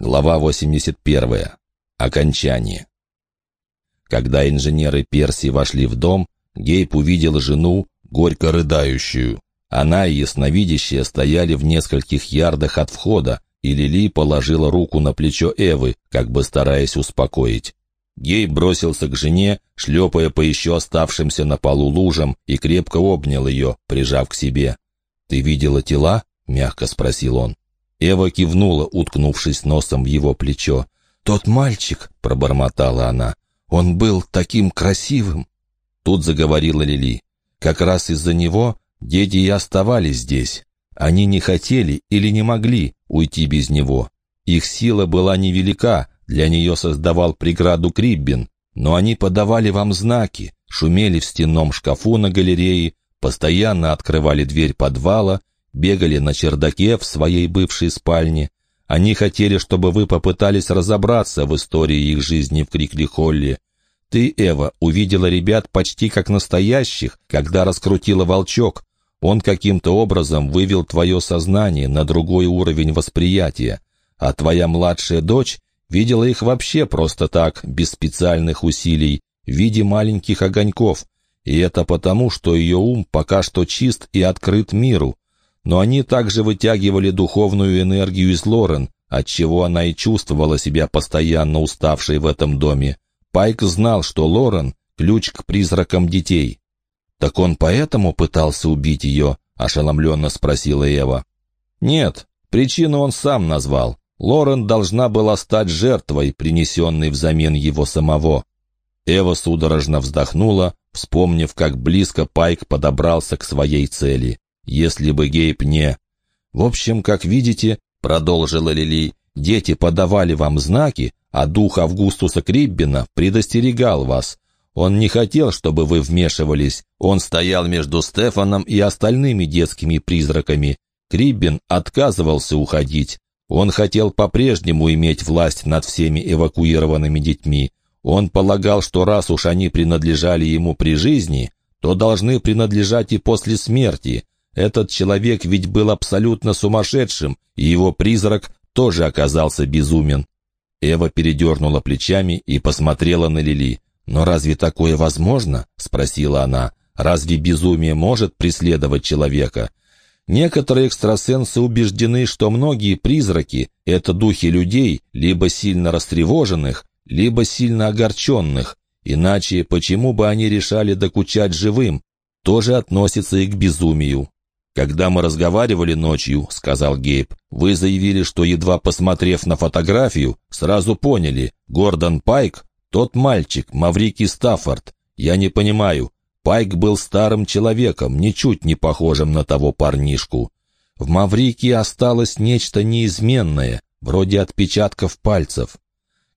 Глава 81. Окончание. Когда инженеры Перси вошли в дом, Гейб увидел жену, горько рыдающую. Она и ясновидящая стояли в нескольких ярдах от входа, и Лили положила руку на плечо Эвы, как бы стараясь успокоить. Гейб бросился к жене, шлепая по еще оставшимся на полу лужам, и крепко обнял ее, прижав к себе. «Ты видела тела?» — мягко спросил он. Эва кивнула, уткнувшись носом в его плечо. «Тот мальчик», — пробормотала она, — «он был таким красивым». Тут заговорила Лили. «Как раз из-за него дети и оставались здесь. Они не хотели или не могли уйти без него. Их сила была невелика, для нее создавал преграду Криббин, но они подавали вам знаки, шумели в стенном шкафу на галерее, постоянно открывали дверь подвала бегали на чердаке в своей бывшей спальне. Они хотели, чтобы вы попытались разобраться в истории их жизни в Крикли-Холле. Ты, Эва, увидела ребят почти как настоящих, когда раскрутила волчок. Он каким-то образом вывел твое сознание на другой уровень восприятия. А твоя младшая дочь видела их вообще просто так, без специальных усилий, в виде маленьких огоньков. И это потому, что ее ум пока что чист и открыт миру но они также вытягивали духовную энергию из Лорен, отчего она и чувствовала себя постоянно уставшей в этом доме. Пайк знал, что Лорен — ключ к призракам детей. «Так он поэтому пытался убить ее?» — ошеломленно спросила Эва. «Нет, причину он сам назвал. Лорен должна была стать жертвой, принесенной взамен его самого». Эва судорожно вздохнула, вспомнив, как близко Пайк подобрался к своей цели если бы Гейб не... В общем, как видите, продолжила Лили, дети подавали вам знаки, а дух Августуса Криббина предостерегал вас. Он не хотел, чтобы вы вмешивались. Он стоял между Стефаном и остальными детскими призраками. Криббин отказывался уходить. Он хотел по-прежнему иметь власть над всеми эвакуированными детьми. Он полагал, что раз уж они принадлежали ему при жизни, то должны принадлежать и после смерти, этот человек ведь был абсолютно сумасшедшим, и его призрак тоже оказался безумен. Эва передернула плечами и посмотрела на Лили. «Но разве такое возможно?» — спросила она. «Разве безумие может преследовать человека?» Некоторые экстрасенсы убеждены, что многие призраки — это духи людей, либо сильно растревоженных, либо сильно огорченных. Иначе почему бы они решали докучать живым? Тоже относится и к безумию. «Когда мы разговаривали ночью», — сказал Гейб, — «вы заявили, что, едва посмотрев на фотографию, сразу поняли, Гордон Пайк — тот мальчик, Маврикий Стаффорд. Я не понимаю, Пайк был старым человеком, ничуть не похожим на того парнишку. В Маврике осталось нечто неизменное, вроде отпечатков пальцев».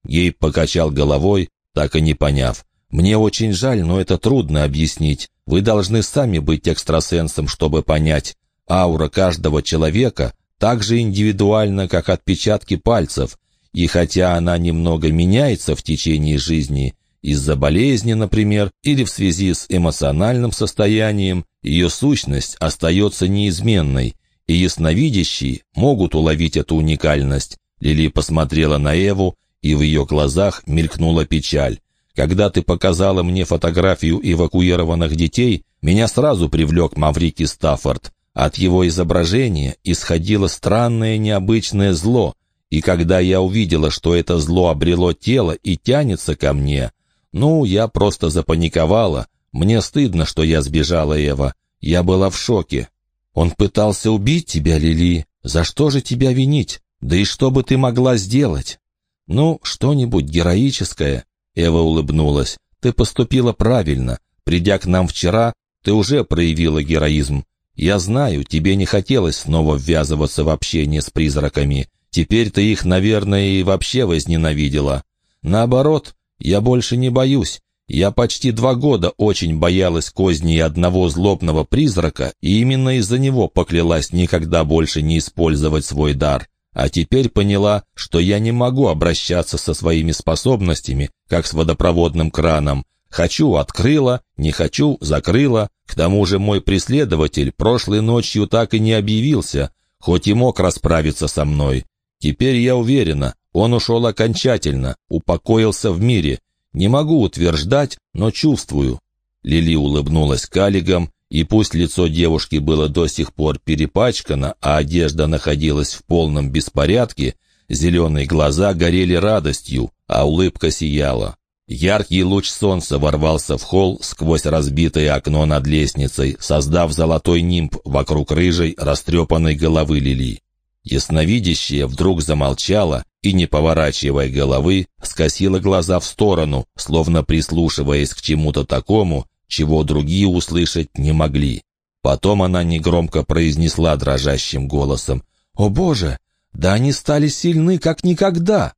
Гейб покачал головой, так и не поняв. «Мне очень жаль, но это трудно объяснить. Вы должны сами быть экстрасенсом, чтобы понять. Аура каждого человека так же индивидуальна, как отпечатки пальцев, и хотя она немного меняется в течение жизни, из-за болезни, например, или в связи с эмоциональным состоянием, ее сущность остается неизменной, и ясновидящие могут уловить эту уникальность. Лили посмотрела на Эву, и в ее глазах мелькнула печаль. Когда ты показала мне фотографию эвакуированных детей, меня сразу привлек Маврики Стаффорд. От его изображения исходило странное необычное зло, и когда я увидела, что это зло обрело тело и тянется ко мне, ну, я просто запаниковала. Мне стыдно, что я сбежала, Эва. Я была в шоке. Он пытался убить тебя, Лили. За что же тебя винить? Да и что бы ты могла сделать? Ну, что-нибудь героическое. Эва улыбнулась. «Ты поступила правильно. Придя к нам вчера, ты уже проявила героизм. Я знаю, тебе не хотелось снова ввязываться в общение с призраками. Теперь ты их, наверное, и вообще возненавидела. Наоборот, я больше не боюсь. Я почти два года очень боялась козни одного злобного призрака, и именно из-за него поклялась никогда больше не использовать свой дар. А теперь поняла, что я не могу обращаться со своими способностями, как с водопроводным краном. Хочу — открыла, не хочу — закрыла. К тому же мой преследователь прошлой ночью так и не объявился, хоть и мог расправиться со мной. Теперь я уверена, Он ушел окончательно, упокоился в мире. Не могу утверждать, но чувствую». Лили улыбнулась калигом, и пусть лицо девушки было до сих пор перепачкано, а одежда находилась в полном беспорядке, зеленые глаза горели радостью, а улыбка сияла. Яркий луч солнца ворвался в холл сквозь разбитое окно над лестницей, создав золотой нимб вокруг рыжей, растрепанной головы Лили. Ясновидящая вдруг замолчала и, не поворачивая головы, скосила глаза в сторону, словно прислушиваясь к чему-то такому, чего другие услышать не могли. Потом она негромко произнесла дрожащим голосом «О боже, да они стали сильны, как никогда!»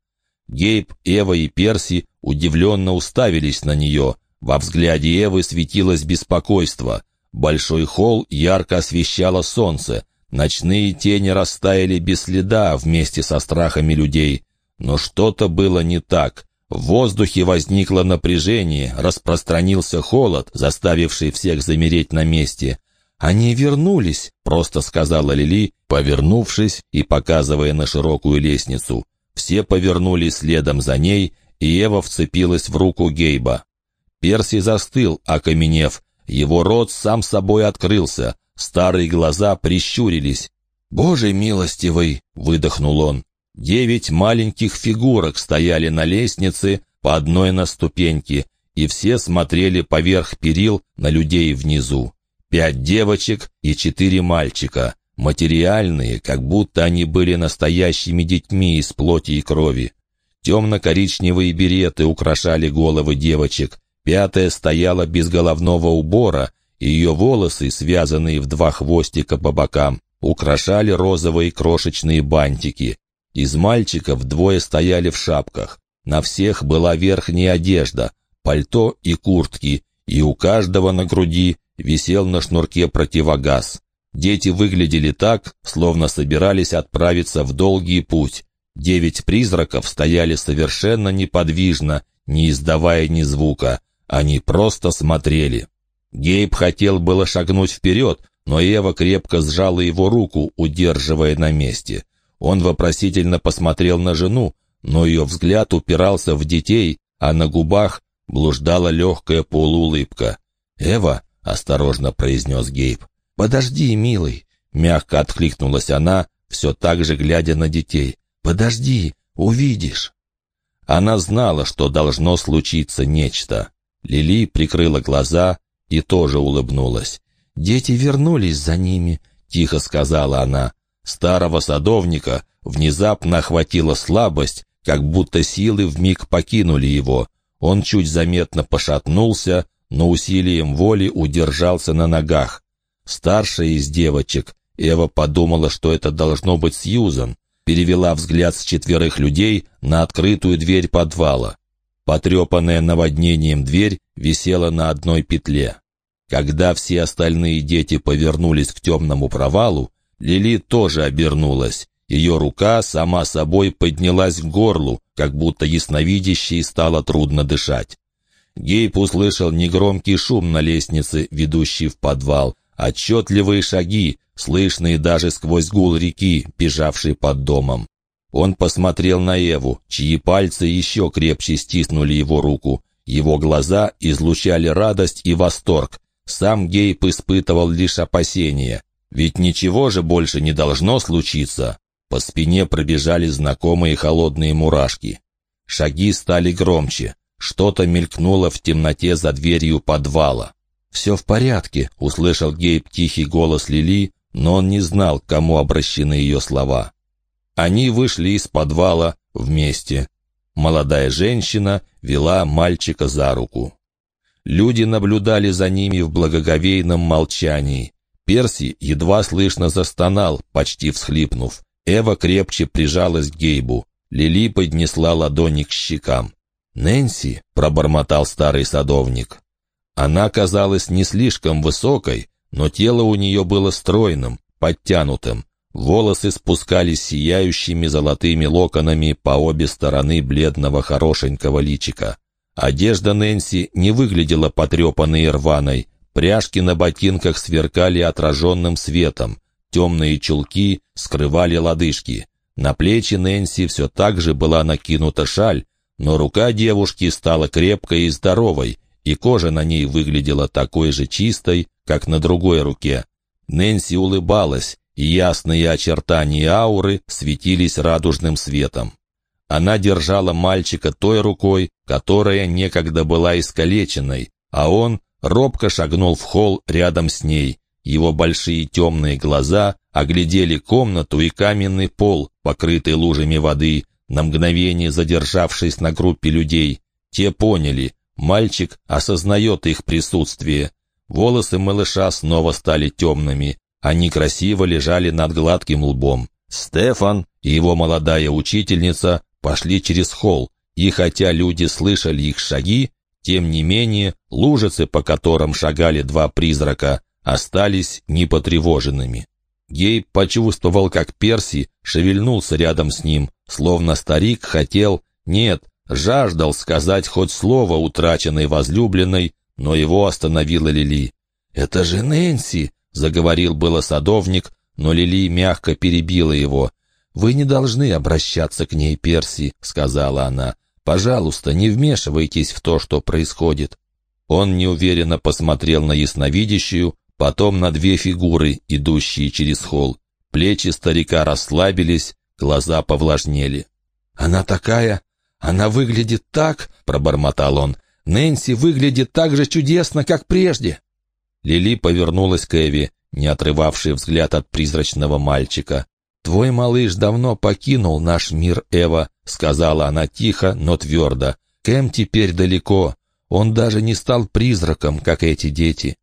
Гейб, Эва и Перси удивленно уставились на нее. Во взгляде Эвы светилось беспокойство. Большой холл ярко освещало солнце. Ночные тени растаяли без следа вместе со страхами людей. Но что-то было не так. В воздухе возникло напряжение, распространился холод, заставивший всех замереть на месте. «Они вернулись», — просто сказала Лили, повернувшись и показывая на широкую лестницу. Все повернулись следом за ней, и Ева вцепилась в руку Гейба. Перси застыл, окаменев. Его рот сам собой открылся, старые глаза прищурились. «Боже милостивый!» — выдохнул он. Девять маленьких фигурок стояли на лестнице, по одной на ступеньке, и все смотрели поверх перил на людей внизу. Пять девочек и четыре мальчика материальные, как будто они были настоящими детьми из плоти и крови. Темно-коричневые береты украшали головы девочек, пятая стояла без головного убора, и ее волосы, связанные в два хвостика по бокам, украшали розовые крошечные бантики. Из мальчиков двое стояли в шапках. На всех была верхняя одежда, пальто и куртки, и у каждого на груди висел на шнурке противогаз. Дети выглядели так, словно собирались отправиться в долгий путь. Девять призраков стояли совершенно неподвижно, не издавая ни звука. Они просто смотрели. Гейб хотел было шагнуть вперед, но Ева крепко сжала его руку, удерживая на месте. Он вопросительно посмотрел на жену, но ее взгляд упирался в детей, а на губах блуждала легкая полуулыбка. «Эва», — осторожно произнес Гейб, «Подожди, милый!» — мягко откликнулась она, все так же глядя на детей. «Подожди, увидишь!» Она знала, что должно случиться нечто. Лили прикрыла глаза и тоже улыбнулась. «Дети вернулись за ними», — тихо сказала она. Старого садовника внезапно охватила слабость, как будто силы вмиг покинули его. Он чуть заметно пошатнулся, но усилием воли удержался на ногах. Старшая из девочек, Эва подумала, что это должно быть Сьюзан, перевела взгляд с четверых людей на открытую дверь подвала. Потрепанная наводнением дверь висела на одной петле. Когда все остальные дети повернулись к темному провалу, Лили тоже обернулась. Ее рука сама собой поднялась к горлу, как будто ясновидящей стало трудно дышать. Гейб услышал негромкий шум на лестнице, ведущей в подвал, Отчетливые шаги, слышные даже сквозь гул реки, бежавшей под домом. Он посмотрел на Еву, чьи пальцы еще крепче стиснули его руку. Его глаза излучали радость и восторг. Сам Гейб испытывал лишь опасения. Ведь ничего же больше не должно случиться. По спине пробежали знакомые холодные мурашки. Шаги стали громче. Что-то мелькнуло в темноте за дверью подвала. «Все в порядке», — услышал Гейб тихий голос Лили, но он не знал, к кому обращены ее слова. Они вышли из подвала вместе. Молодая женщина вела мальчика за руку. Люди наблюдали за ними в благоговейном молчании. Перси едва слышно застонал, почти всхлипнув. Эва крепче прижалась к Гейбу. Лили поднесла ладони к щекам. «Нэнси», — пробормотал старый садовник, она казалась не слишком высокой, но тело у нее было стройным, подтянутым. Волосы спускались сияющими золотыми локонами по обе стороны бледного хорошенького личика. Одежда Нэнси не выглядела потрепанной и рваной. Пряжки на ботинках сверкали отраженным светом. Темные чулки скрывали лодыжки. На плечи Нэнси все так же была накинута шаль, но рука девушки стала крепкой и здоровой, и кожа на ней выглядела такой же чистой, как на другой руке. Нэнси улыбалась, и ясные очертания ауры светились радужным светом. Она держала мальчика той рукой, которая некогда была искалеченной, а он робко шагнул в холл рядом с ней. Его большие темные глаза оглядели комнату и каменный пол, покрытый лужами воды, на мгновение задержавшись на группе людей. Те поняли, мальчик осознает их присутствие. Волосы малыша снова стали темными. Они красиво лежали над гладким лбом. Стефан и его молодая учительница пошли через холл, и хотя люди слышали их шаги, тем не менее лужицы, по которым шагали два призрака, остались непотревоженными. Гейб почувствовал, как Перси шевельнулся рядом с ним, словно старик хотел, нет, жаждал сказать хоть слово утраченной возлюбленной, но его остановила Лили. «Это же Нэнси!» — заговорил было садовник, но Лили мягко перебила его. «Вы не должны обращаться к ней, Перси», — сказала она. «Пожалуйста, не вмешивайтесь в то, что происходит». Он неуверенно посмотрел на ясновидящую, потом на две фигуры, идущие через холл. Плечи старика расслабились, глаза повлажнели. «Она такая... Она выглядит так...» — пробормотал он. «Нэнси выглядит так же чудесно, как прежде». Лили повернулась к Эви, не отрывавший взгляд от призрачного мальчика. «Твой малыш давно покинул наш мир, Эва», — сказала она тихо, но твердо. «Кэм теперь далеко. Он даже не стал призраком, как эти дети».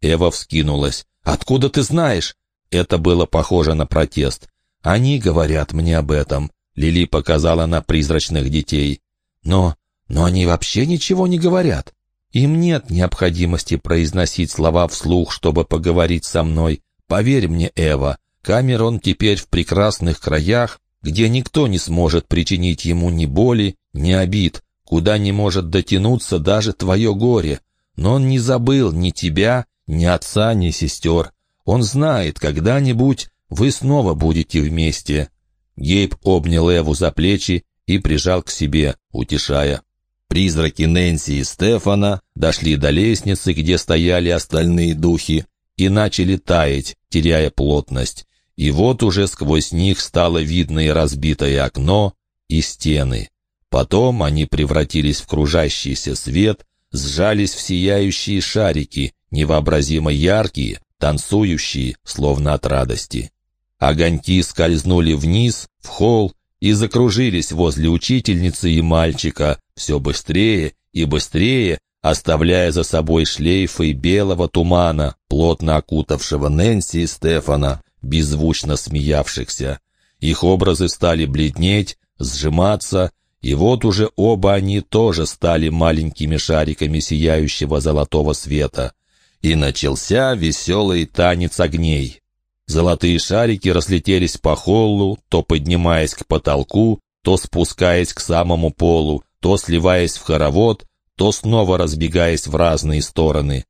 Эва вскинулась. «Откуда ты знаешь?» Это было похоже на протест. «Они говорят мне об этом», — Лили показала на призрачных детей. «Но... но они вообще ничего не говорят. Им нет необходимости произносить слова вслух, чтобы поговорить со мной. Поверь мне, Эва, Камерон теперь в прекрасных краях, где никто не сможет причинить ему ни боли, ни обид, куда не может дотянуться даже твое горе. Но он не забыл ни тебя, ни отца, ни сестер. Он знает, когда-нибудь вы снова будете вместе». Гейб обнял Эву за плечи и прижал к себе, утешая. Призраки Нэнси и Стефана дошли до лестницы, где стояли остальные духи, и начали таять, теряя плотность и вот уже сквозь них стало видно и разбитое окно, и стены. Потом они превратились в кружащийся свет, сжались в сияющие шарики, невообразимо яркие, танцующие, словно от радости. Огоньки скользнули вниз, в холл, и закружились возле учительницы и мальчика, все быстрее и быстрее, оставляя за собой шлейфы белого тумана, плотно окутавшего Нэнси и Стефана, беззвучно смеявшихся. Их образы стали бледнеть, сжиматься, и вот уже оба они тоже стали маленькими шариками сияющего золотого света. И начался веселый танец огней. Золотые шарики разлетелись по холлу, то поднимаясь к потолку, то спускаясь к самому полу, то сливаясь в хоровод, то снова разбегаясь в разные стороны.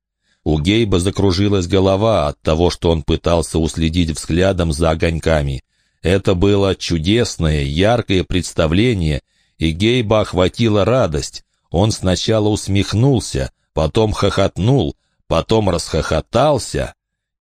У Гейба закружилась голова от того, что он пытался уследить взглядом за огоньками. Это было чудесное, яркое представление, и Гейба охватила радость. Он сначала усмехнулся, потом хохотнул, потом расхохотался,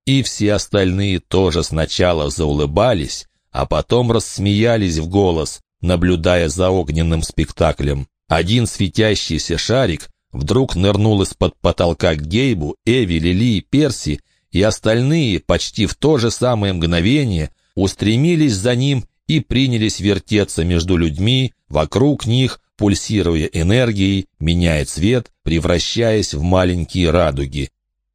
и все остальные тоже сначала заулыбались, а потом рассмеялись в голос, наблюдая за огненным спектаклем. Один светящийся шарик вдруг нырнул из-под потолка Гейбу, Эви, Лили Перси, и остальные почти в то же самое мгновение устремились за ним и принялись вертеться между людьми, вокруг них, пульсируя энергией, меняя цвет, превращаясь в маленькие радуги.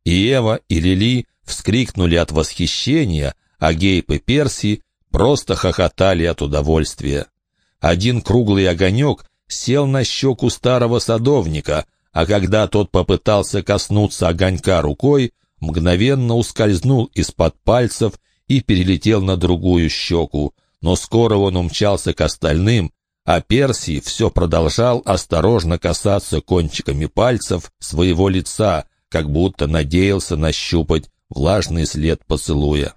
И Эва, и Лили вскрикнули от восхищения, а Гейб и Перси просто хохотали от удовольствия. Один круглый огонек сел на щеку старого садовника, а когда тот попытался коснуться огонька рукой, мгновенно ускользнул из-под пальцев и перелетел на другую щеку, но скоро он умчался к остальным, а Перси все продолжал осторожно касаться кончиками пальцев своего лица, как будто надеялся нащупать влажный след поцелуя.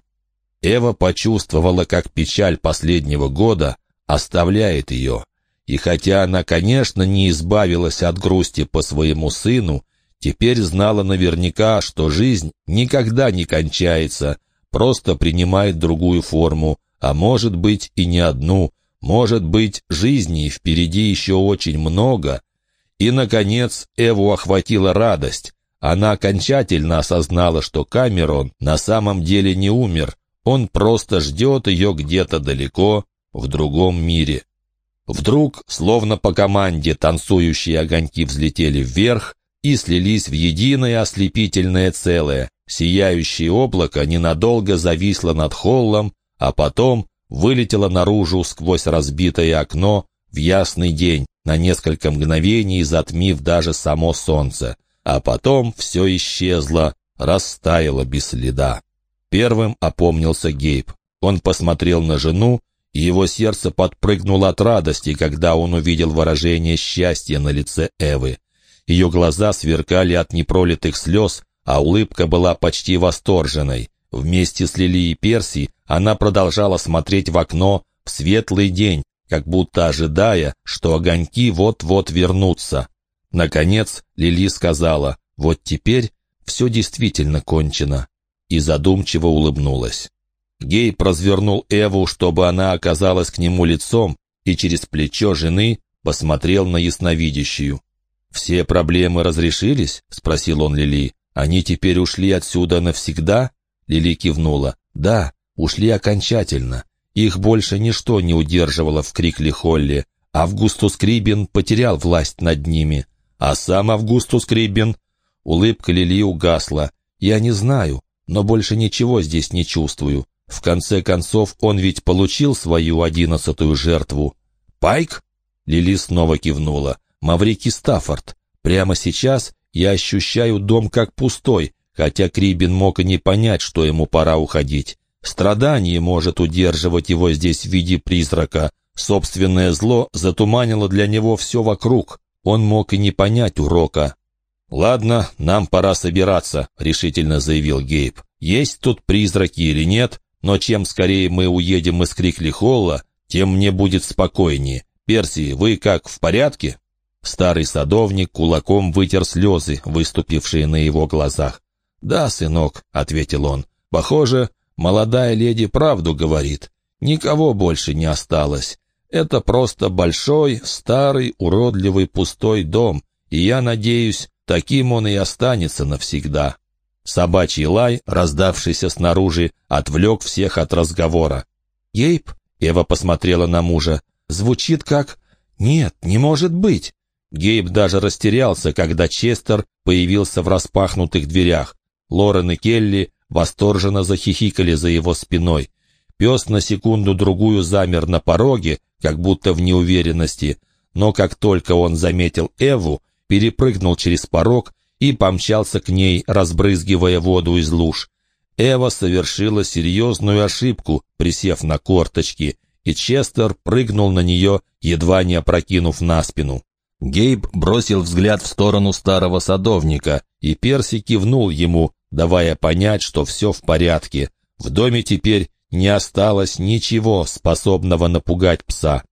Эва почувствовала, как печаль последнего года оставляет ее. И хотя она, конечно, не избавилась от грусти по своему сыну, теперь знала наверняка, что жизнь никогда не кончается, просто принимает другую форму, а может быть и не одну, может быть, жизни впереди еще очень много. И, наконец, Эву охватила радость. Она окончательно осознала, что Камерон на самом деле не умер, он просто ждет ее где-то далеко, в другом мире. Вдруг, словно по команде, танцующие огоньки взлетели вверх и слились в единое ослепительное целое. Сияющее облако ненадолго зависло над холлом, а потом вылетело наружу сквозь разбитое окно в ясный день, на несколько мгновений затмив даже само солнце. А потом все исчезло, растаяло без следа. Первым опомнился Гейб. Он посмотрел на жену его сердце подпрыгнуло от радости, когда он увидел выражение счастья на лице Эвы. Ее глаза сверкали от непролитых слез, а улыбка была почти восторженной. Вместе с Лили и Перси она продолжала смотреть в окно в светлый день, как будто ожидая, что огоньки вот-вот вернутся. Наконец Лили сказала, «Вот теперь все действительно кончено», и задумчиво улыбнулась. Гейб развернул Эву, чтобы она оказалась к нему лицом, и через плечо жены посмотрел на ясновидящую. «Все проблемы разрешились?» — спросил он Лили. «Они теперь ушли отсюда навсегда?» Лили кивнула. «Да, ушли окончательно. Их больше ничто не удерживало в Крикли Холли. Августус Крибин потерял власть над ними. А сам Августус Крибин...» Улыбка Лили угасла. «Я не знаю, но больше ничего здесь не чувствую. В конце концов, он ведь получил свою одиннадцатую жертву. «Пайк?» Лили снова кивнула. «Маврики Стаффорд. Прямо сейчас я ощущаю дом как пустой, хотя Крибин мог и не понять, что ему пора уходить. Страдание может удерживать его здесь в виде призрака. Собственное зло затуманило для него все вокруг. Он мог и не понять урока. «Ладно, нам пора собираться», — решительно заявил Гейб. «Есть тут призраки или нет, но чем скорее мы уедем из Крикли-Холла, тем мне будет спокойнее. Перси, вы как, в порядке?» Старый садовник кулаком вытер слезы, выступившие на его глазах. «Да, сынок», — ответил он, — «похоже, молодая леди правду говорит. Никого больше не осталось. Это просто большой, старый, уродливый, пустой дом, и я надеюсь, таким он и останется навсегда». Собачий лай, раздавшийся снаружи, отвлек всех от разговора. «Ейб?» — Эва посмотрела на мужа. «Звучит как...» «Нет, не может быть!» Гейб даже растерялся, когда Честер появился в распахнутых дверях. Лорен и Келли восторженно захихикали за его спиной. Пес на секунду-другую замер на пороге, как будто в неуверенности, но как только он заметил Эву, перепрыгнул через порог и помчался к ней, разбрызгивая воду из луж. Эва совершила серьезную ошибку, присев на корточки, и Честер прыгнул на нее, едва не опрокинув на спину. Гейб бросил взгляд в сторону старого садовника, и Перси кивнул ему, давая понять, что все в порядке. В доме теперь не осталось ничего, способного напугать пса.